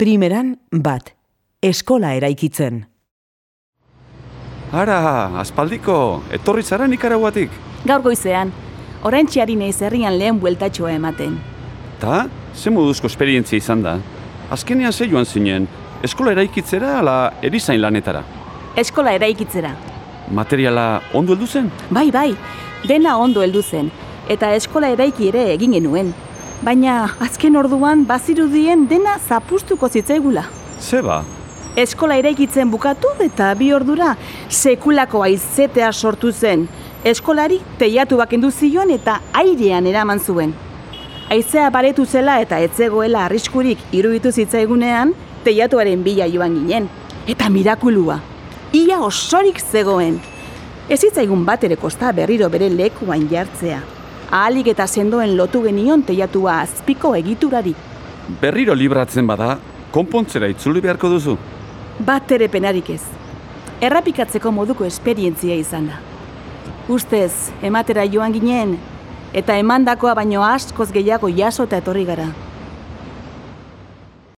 Primeran bat, eskola eraikitzen. Ara, aspaldiko, etorri zara Nikaraguatik. Gaur goizean, orentxiari naiz herrian lehen bueltatxoa ematen. Ta, ze moduzko esperientzia izan da? Azkenean ze joan zinen, eskola eraikitzera ala erizain lanetara? Eskola eraikitzera. Materiala ondo heldu zen? Bai, bai, dena ondo heldu zen, eta eskola eraiki ere egin genuen. Baina azken orduan bazirudien dena zapustuko zitzaigula. Zeba, Eskola eraikitzen bukatu eta bi ordura sekulako aizetea sortu zen. Eskolari teiatu bakendu zion eta airean eraman zuen. Aizea baretu zela eta etzegoela arriskurik iruditu zitzaigunean, teiatuaren bila joan ginen. Eta mirakulua, ia osorik zegoen. Ez zitzaigun bat ere kosta berriro bere lekuan jartzea. Ahalik eta sendoen lotu genion teiatua azpiko egiturari. berriro libratzen bada, konpontzera itzuli beharko duzu. Bat ere penarik ez. Errapikatzeko moduko esperientzia izan da. Ustez, ematera joan ginen, eta emandakoa baino askoz gehiago jaso eta etorri gara.